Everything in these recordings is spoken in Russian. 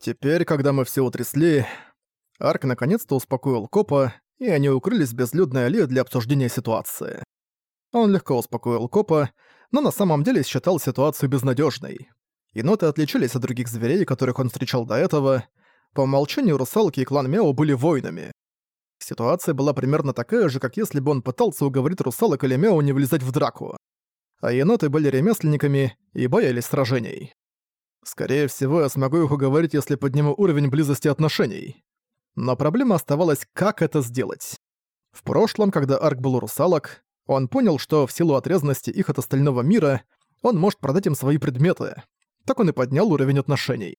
Теперь, когда мы все утрясли, Арк наконец-то успокоил Копа, и они укрылись в безлюдной аллее для обсуждения ситуации. Он легко успокоил Копа, но на самом деле считал ситуацию безнадежной. Еноты отличались от других зверей, которых он встречал до этого. По умолчанию русалки и клан Мяо были воинами. Ситуация была примерно такая же, как если бы он пытался уговорить русалок или Мяо не влезать в драку. А еноты были ремесленниками и боялись сражений. Скорее всего, я смогу их уговорить, если подниму уровень близости отношений. Но проблема оставалась, как это сделать. В прошлом, когда Арк был у русалок, он понял, что в силу отрезанности их от остального мира, он может продать им свои предметы. Так он и поднял уровень отношений.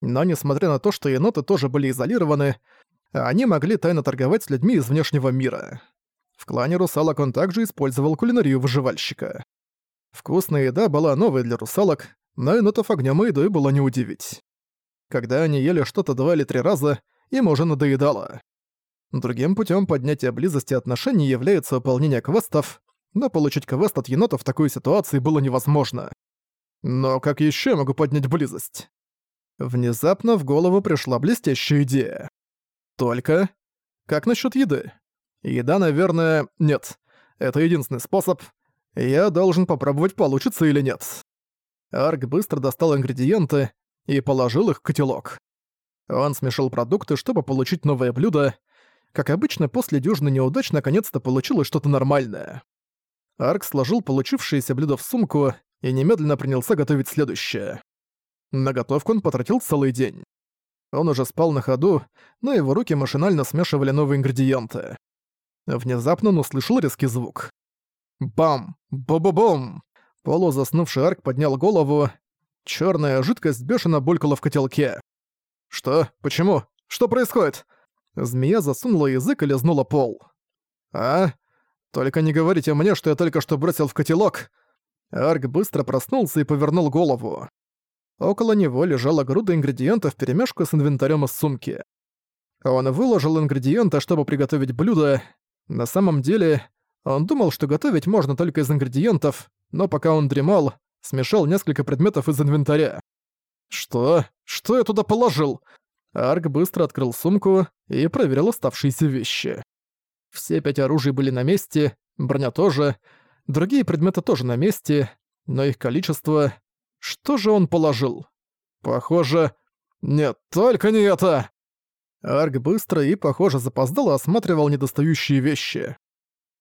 Но несмотря на то, что еноты тоже были изолированы, они могли тайно торговать с людьми из внешнего мира. В клане русалок он также использовал кулинарию выживальщика. Вкусная еда была новой для русалок, но енотов огнем и едой было не удивить. Когда они ели что-то два или три раза, им уже надоедало. Другим путем поднятия близости отношений является выполнение квестов, но получить квест от енота в такой ситуации было невозможно. Но как еще могу поднять близость? Внезапно в голову пришла блестящая идея. Только... Как насчет еды? Еда, наверное, нет. Это единственный способ. Я должен попробовать, получится или нет. Арк быстро достал ингредиенты и положил их в котелок. Он смешал продукты, чтобы получить новое блюдо. Как обычно, после дюжины неудач наконец-то получилось что-то нормальное. Арк сложил получившееся блюдо в сумку и немедленно принялся готовить следующее. На готовку он потратил целый день. Он уже спал на ходу, но его руки машинально смешивали новые ингредиенты. Внезапно он услышал резкий звук. Бам! Бу-бу-бум! Полузаснувший Арк поднял голову. Чёрная жидкость бешено булькала в котелке. «Что? Почему? Что происходит?» Змея засунула язык и лизнула пол. «А? Только не говорите мне, что я только что бросил в котелок!» Арк быстро проснулся и повернул голову. Около него лежала груда ингредиентов вперемешку с инвентарем из сумки. Он выложил ингредиенты, чтобы приготовить блюдо. На самом деле, он думал, что готовить можно только из ингредиентов, но пока он дремал, смешал несколько предметов из инвентаря. «Что? Что я туда положил?» Арк быстро открыл сумку и проверил оставшиеся вещи. Все пять оружий были на месте, броня тоже, другие предметы тоже на месте, но их количество... Что же он положил? Похоже... Нет, только не это! Арк быстро и, похоже, запоздало осматривал недостающие вещи.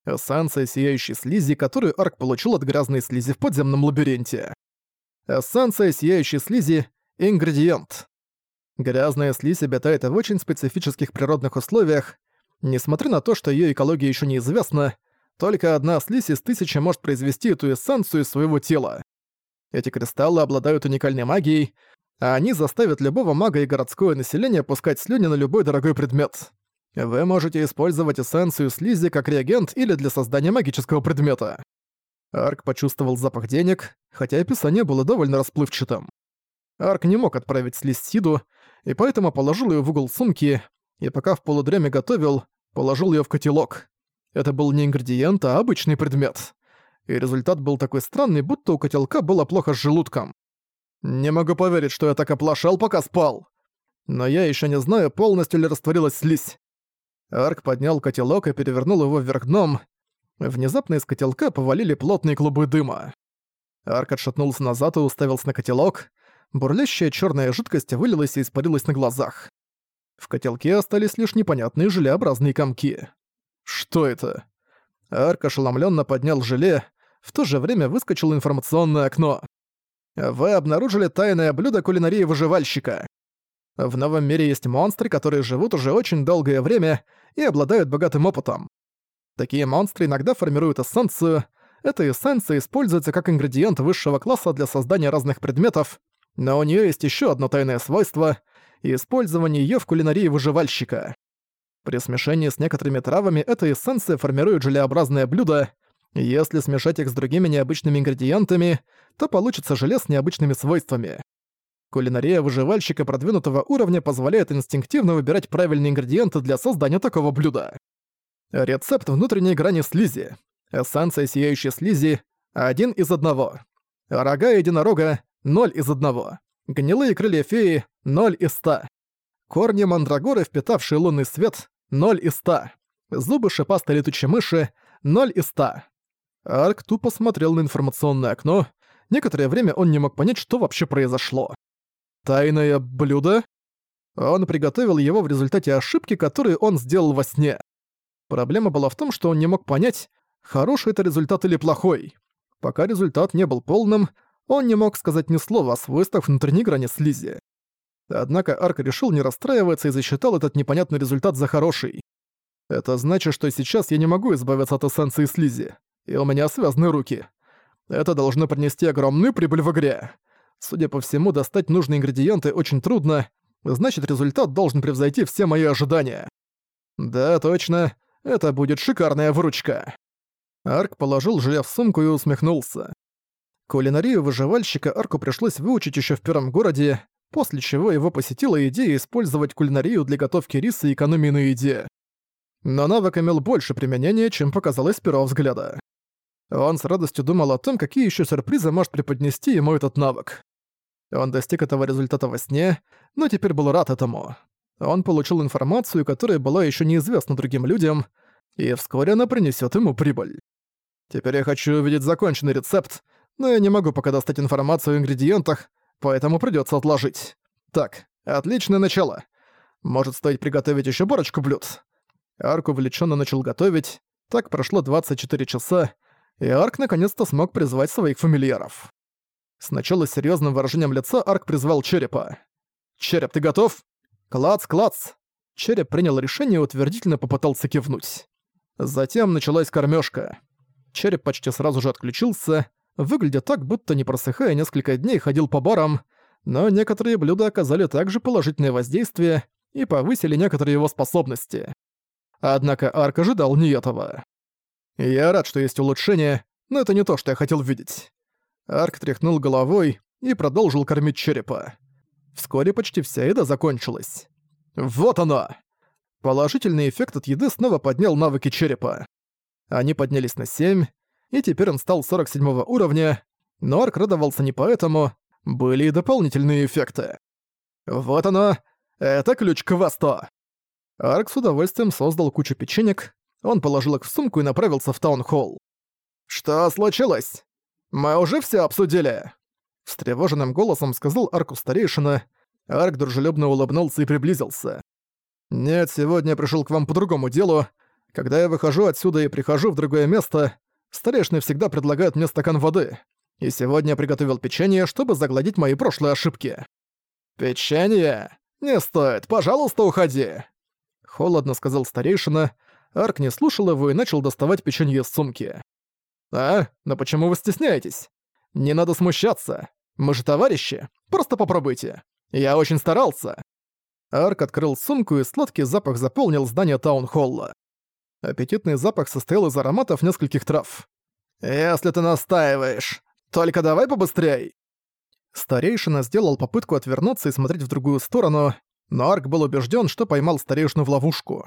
Эссенция сияющей слизи, которую Арк получил от грязной слизи в подземном лабиринте. Эссенция сияющей слизи – ингредиент. Грязная слизь обитает в очень специфических природных условиях. Несмотря на то, что ее экология еще неизвестна, только одна слизь из тысячи может произвести эту эссенцию из своего тела. Эти кристаллы обладают уникальной магией, а они заставят любого мага и городское население пускать слюни на любой дорогой предмет. Вы можете использовать эссенцию слизи как реагент или для создания магического предмета. Арк почувствовал запах денег, хотя описание было довольно расплывчатым. Арк не мог отправить слизь Сиду, и поэтому положил ее в угол сумки, и пока в полудреме готовил, положил ее в котелок. Это был не ингредиент, а обычный предмет. И результат был такой странный, будто у котелка было плохо с желудком. Не могу поверить, что я так оплошал, пока спал. Но я еще не знаю, полностью ли растворилась слизь. Арк поднял котелок и перевернул его вверх дном. Внезапно из котелка повалили плотные клубы дыма. Арк отшатнулся назад и уставился на котелок. Бурлящая черная жидкость вылилась и испарилась на глазах. В котелке остались лишь непонятные желеобразные комки. Что это? Арк ошеломленно поднял желе, в то же время выскочило информационное окно. Вы обнаружили тайное блюдо кулинарии выживальщика. В новом мире есть монстры, которые живут уже очень долгое время и обладают богатым опытом. Такие монстры иногда формируют эссенцию. Эта эссенция используется как ингредиент высшего класса для создания разных предметов, но у нее есть еще одно тайное свойство — использование ее в кулинарии выживальщика. При смешении с некоторыми травами эта эссенция формирует желеобразное блюдо. Если смешать их с другими необычными ингредиентами, то получится желе с необычными свойствами. Кулинария выживальщика продвинутого уровня позволяет инстинктивно выбирать правильные ингредиенты для создания такого блюда. Рецепт внутренней грани слизи. Эссенция сияющей слизи – один из одного. Рога единорога – ноль из одного. Гнилые крылья феи – 0 из 100. Корни мандрагоры, впитавшие лунный свет, 0 из 100. Зубы шипастой летучей мыши, 0 из 100. Арк тупо смотрел на информационное окно. Некоторое время он не мог понять, что вообще произошло. Тайное блюдо? Он приготовил его в результате ошибки, которую он сделал во сне. Проблема была в том, что он не мог понять, хороший это результат или плохой. Пока результат не был полным, он не мог сказать ни слова о свойствах внутренней грани слизи. Однако Арк решил не расстраиваться и засчитал этот непонятный результат за хороший. Это значит, что сейчас я не могу избавиться от эссенции слизи, и у меня связаны руки. Это должно принести огромную прибыль в игре. Судя по всему, достать нужные ингредиенты очень трудно, значит, результат должен превзойти все мои ожидания. Да, точно, это будет шикарная выручка. Арк положил желе в сумку и усмехнулся. Кулинарию выживальщика Арку пришлось выучить еще в первом городе, после чего его посетила идея использовать кулинарию для готовки риса и экономии на еде. Но навык имел больше применения, чем показалось с первого взгляда. Он с радостью думал о том, какие еще сюрпризы может преподнести ему этот навык. Он достиг этого результата во сне, но теперь был рад этому. Он получил информацию, которая была еще неизвестна другим людям, и вскоре она принесет ему прибыль. Теперь я хочу увидеть законченный рецепт, но я не могу пока достать информацию о ингредиентах, поэтому придется отложить. Так, отличное начало. Может, стоит приготовить еще парочку блюд. Арк увлеченно начал готовить. Так прошло 24 часа, и Арк наконец-то смог призвать своих фамильяров. Сначала с серьезным выражением лица Арк призвал Черепа. «Череп, ты готов?» «Клац, клац!» Череп принял решение и утвердительно попытался кивнуть. Затем началась кормежка. Череп почти сразу же отключился, выглядя так, будто не просыхая несколько дней ходил по барам, но некоторые блюда оказали также положительное воздействие и повысили некоторые его способности. Однако Арк ожидал не этого. Я рад, что есть улучшение, но это не то, что я хотел видеть. Арк тряхнул головой и продолжил кормить черепа. Вскоре почти вся еда закончилась. Вот оно! Положительный эффект от еды снова поднял навыки черепа. Они поднялись на 7, и теперь он стал 47 уровня, но Арк радовался не поэтому, были и дополнительные эффекты. Вот оно! Это ключ к Васто! Арк с удовольствием создал кучу печенек, он положил их в сумку и направился в таунхолл. «Что случилось? Мы уже все обсудили!» Встревоженным голосом сказал Арку старейшина. Арк дружелюбно улыбнулся и приблизился. «Нет, сегодня я пришел к вам по другому делу. Когда я выхожу отсюда и прихожу в другое место, старейшины всегда предлагают мне стакан воды. И сегодня я приготовил печенье, чтобы загладить мои прошлые ошибки». «Печенье? Не стоит, пожалуйста, уходи!» Холодно сказал старейшина. Арк не слушал его и начал доставать печенье из сумки. «А? Но почему вы стесняетесь? Не надо смущаться. Мы же товарищи. Просто попробуйте. Я очень старался». Арк открыл сумку, и сладкий запах заполнил здание таунхолла. Аппетитный запах состоял из ароматов нескольких трав. «Если ты настаиваешь, только давай побыстрей!» Старейшина сделал попытку отвернуться и смотреть в другую сторону, но Арк был убежден, что поймал старейшину в ловушку.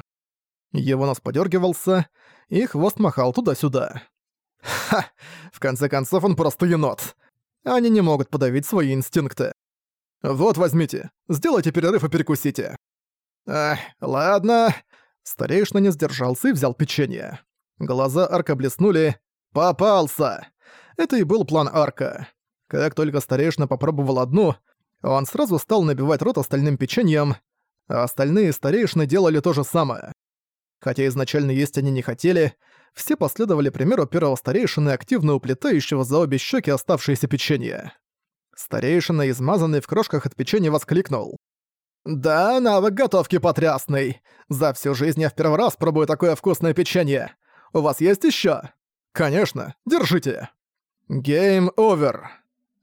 Его нос подергивался, и хвост махал туда-сюда. Ха! В конце концов, он просто енот. Они не могут подавить свои инстинкты. Вот, возьмите. Сделайте перерыв и перекусите. Ах, ладно. Старейшина не сдержался и взял печенье. Глаза Арка блеснули. Попался! Это и был план Арка. Как только старейшина попробовал одну, он сразу стал набивать рот остальным печеньем, а остальные старейшины делали то же самое. Хотя изначально есть они не хотели, все последовали примеру первого старейшины, активно уплетающего за обе щеки оставшееся печенье. Старейшина, измазанный в крошках от печенья, воскликнул. «Да, навык готовки потрясный! За всю жизнь я в первый раз пробую такое вкусное печенье! У вас есть ещё?» «Конечно, держите!» «Гейм овер!»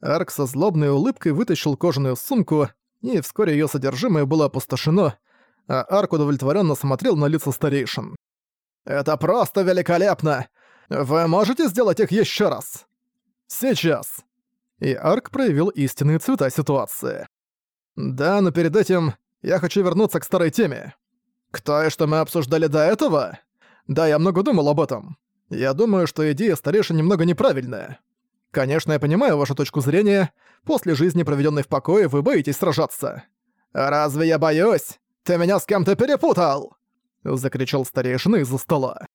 Арк со злобной улыбкой вытащил кожаную сумку, и вскоре её содержимое было опустошено, а Арк удовлетворенно смотрел на лица старейшин. «Это просто великолепно! Вы можете сделать их еще раз?» «Сейчас!» И Арк проявил истинные цвета ситуации. «Да, но перед этим я хочу вернуться к старой теме. К той, что мы обсуждали до этого? Да, я много думал об этом. Я думаю, что идея старейшин немного неправильная. Конечно, я понимаю вашу точку зрения. После жизни, проведенной в покое, вы боитесь сражаться. «Разве я боюсь? Ты меня с кем-то перепутал!» — закричал старейшина из-за стола.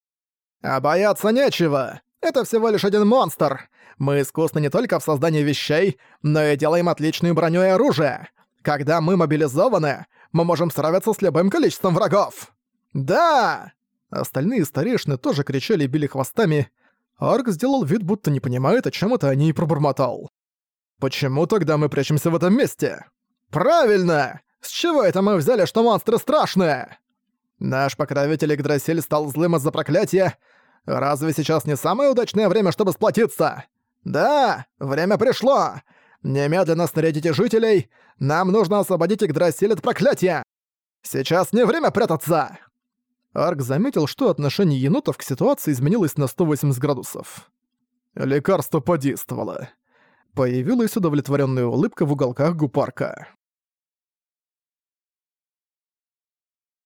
«А бояться нечего! Это всего лишь один монстр! Мы искусны не только в создании вещей, но и делаем отличную броню и оружие! Когда мы мобилизованы, мы можем справиться с любым количеством врагов!» «Да!» Остальные старейшины тоже кричали и били хвостами. Арк сделал вид, будто не понимает, о чем это они и пробормотал. «Почему тогда мы прячемся в этом месте?» «Правильно! С чего это мы взяли, что монстры страшные?» «Наш покровитель Игдрасиль стал злым из-за проклятия. Разве сейчас не самое удачное время, чтобы сплотиться?» «Да, время пришло! Немедленно снарядите жителей! Нам нужно освободить Игдрасиль от проклятия! Сейчас не время прятаться!» Арк заметил, что отношение енотов к ситуации изменилось на 180 градусов. Лекарство подействовало. Появилась удовлетворенная улыбка в уголках губ Арка.